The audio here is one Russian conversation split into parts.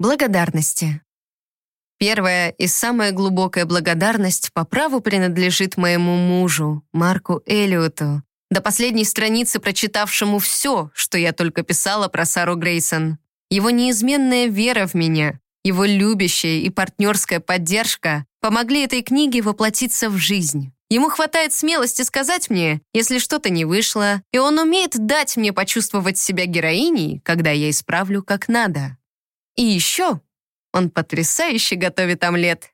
Благодарности. Первая и самая глубокая благодарность по праву принадлежит моему мужу, Марку Эллиоту, до последней страницы прочитавшему все, что я только писала про Сару Грейсон. Его неизменная вера в меня, его любящая и партнерская поддержка помогли этой книге воплотиться в жизнь. Ему хватает смелости сказать мне, если что-то не вышло, и он умеет дать мне почувствовать себя героиней, когда я исправлю как надо. И еще он потрясающе готовит омлет.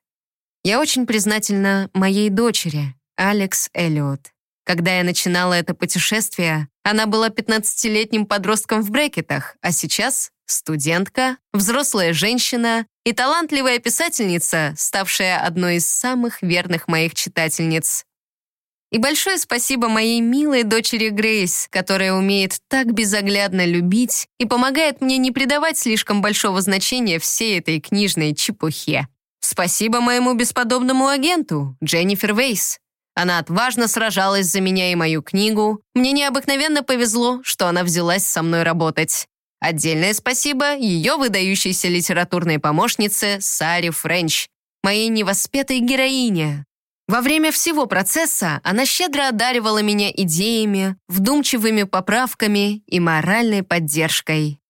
Я очень признательна моей дочери, Алекс Эллиот. Когда я начинала это путешествие, она была 15-летним подростком в брекетах, а сейчас студентка, взрослая женщина и талантливая писательница, ставшая одной из самых верных моих читательниц. И большое спасибо моей милой дочери Грейс, которая умеет так безоглядно любить и помогает мне не придавать слишком большого значения всей этой книжной чепухе. Спасибо моему бесподобному агенту, Дженнифер Вейс. Она отважно сражалась за меня и мою книгу. Мне необыкновенно повезло, что она взялась со мной работать. Отдельное спасибо ее выдающейся литературной помощнице Саре Френч, моей невоспетой героине. Во время всего процесса она щедро одаривала меня идеями, вдумчивыми поправками и моральной поддержкой.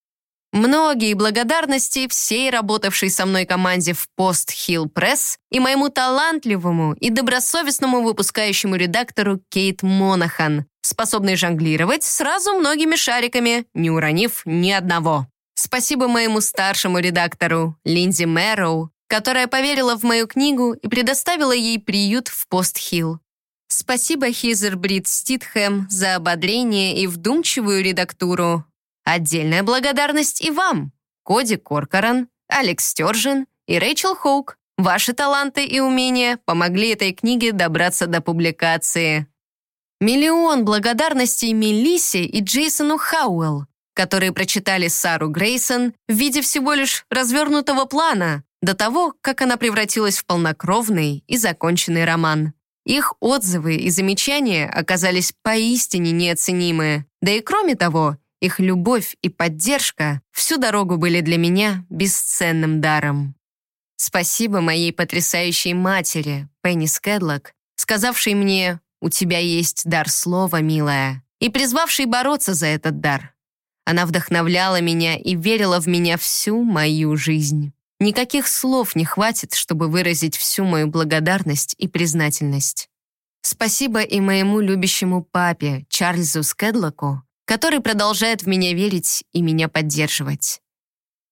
Многие благодарности всей работавшей со мной команде в Post Hill Press и моему талантливому и добросовестному выпускающему редактору Кейт Монахан, способной жонглировать сразу многими шариками, не уронив ни одного. Спасибо моему старшему редактору Линди Мэроу, которая поверила в мою книгу и предоставила ей приют в Пост-Хилл. Спасибо Хизер Брит Ститхэм за ободрение и вдумчивую редактуру. Отдельная благодарность и вам, Коди Коркоран, Алекс Стержин и Рэйчел Хоук. Ваши таланты и умения помогли этой книге добраться до публикации. Миллион благодарностей Мелиссе и Джейсону Хауэлл, которые прочитали Сару Грейсон в виде всего лишь развернутого плана до того, как она превратилась в полнокровный и законченный роман. Их отзывы и замечания оказались поистине неоценимы. Да и кроме того, их любовь и поддержка всю дорогу были для меня бесценным даром. Спасибо моей потрясающей матери, Пенни Скедлок, сказавшей мне «У тебя есть дар слова, милая», и призвавшей бороться за этот дар. Она вдохновляла меня и верила в меня всю мою жизнь. Никаких слов не хватит, чтобы выразить всю мою благодарность и признательность. Спасибо и моему любящему папе, Чарльзу Скедлоку, который продолжает в меня верить и меня поддерживать.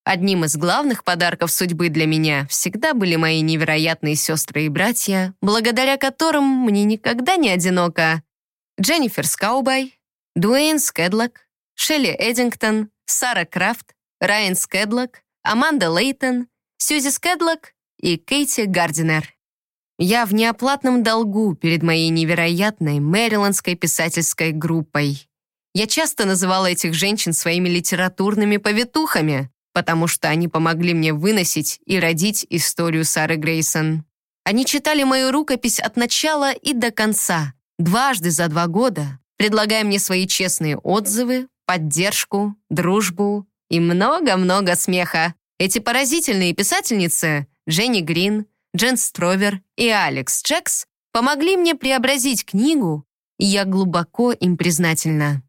Одним из главных подарков судьбы для меня всегда были мои невероятные сестры и братья, благодаря которым мне никогда не одиноко. Дженнифер Скаубай, Дуэйн Скедлок, Шелли Эдингтон, Сара Крафт, Райан Скедлок, Аманда Лейтон, Сьюзи Скедлок и Кейти Гардинер. Я в неоплатном долгу перед моей невероятной мэриландской писательской группой. Я часто называла этих женщин своими литературными повитухами, потому что они помогли мне выносить и родить историю Сары Грейсон. Они читали мою рукопись от начала и до конца, дважды за два года, предлагая мне свои честные отзывы, поддержку, дружбу и много-много смеха. Эти поразительные писательницы Дженни Грин, Джен Стровер и Алекс Джекс помогли мне преобразить книгу, и я глубоко им признательна.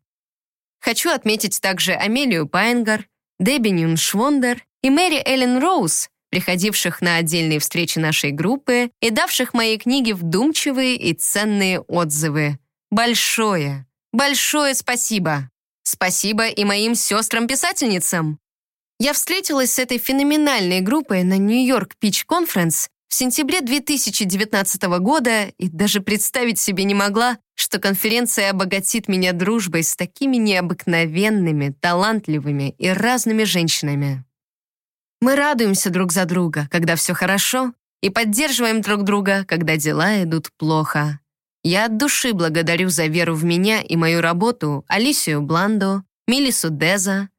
Хочу отметить также Амелию Пайнгар, Дебби Нюншвондер и Мэри Эллен Роуз, приходивших на отдельные встречи нашей группы и давших моей книге вдумчивые и ценные отзывы. Большое, большое спасибо! Спасибо и моим сестрам-писательницам! Я встретилась с этой феноменальной группой на Нью-Йорк Пич Конференс в сентябре 2019 года и даже представить себе не могла, что конференция обогатит меня дружбой с такими необыкновенными, талантливыми и разными женщинами. Мы радуемся друг за друга, когда все хорошо, и поддерживаем друг друга, когда дела идут плохо. Я от души благодарю за веру в меня и мою работу Алисию Бландо, Милису Деза,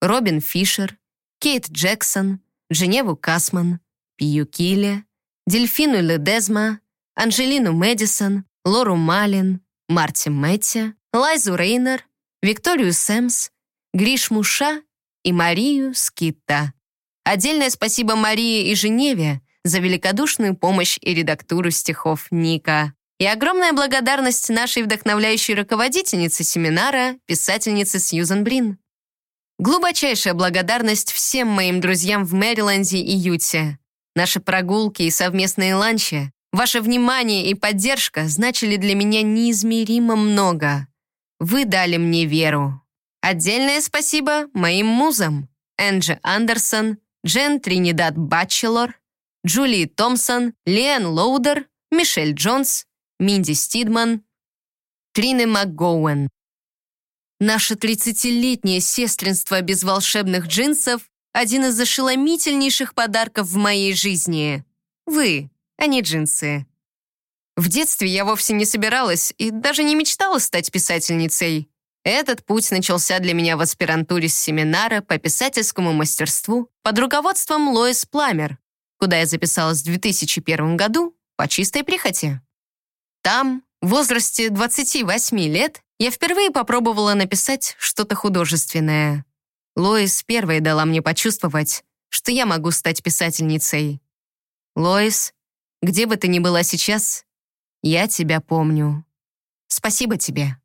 Робин Фишер, Кейт Джексон, Женеву Касман, Пью Киле, Дельфину Ледезма, Анжелину Мэдисон, Лору Малин, Марти Мэтти, Лайзу Рейнер, Викторию Сэмс, Гриш Муша и Марию Скитта. Отдельное спасибо Марии и Женеве за великодушную помощь и редактуру стихов Ника. И огромная благодарность нашей вдохновляющей руководительнице семинара, писательнице Сьюзан Брин. Глубочайшая благодарность всем моим друзьям в Мэриленде и Юте. Наши прогулки и совместные ланчи, ваше внимание и поддержка значили для меня неизмеримо много. Вы дали мне веру. Отдельное спасибо моим музам. Энджи Андерсон, Джен Тринидад Батчелор, Джулии Томпсон, Лиэн Лоудер, Мишель Джонс, Минди Стидман, Трины МакГоуэн. Наше 30-летнее сестринство без волшебных джинсов — один из ошеломительнейших подарков в моей жизни. Вы, а не джинсы. В детстве я вовсе не собиралась и даже не мечтала стать писательницей. Этот путь начался для меня в аспирантуре с семинара по писательскому мастерству под руководством Лоис Пламер, куда я записалась в 2001 году по чистой прихоти. Там, в возрасте 28 лет, я впервые попробовала написать что-то художественное. Лоис первой дала мне почувствовать, что я могу стать писательницей. Лоис, где бы ты ни была сейчас, я тебя помню. Спасибо тебе.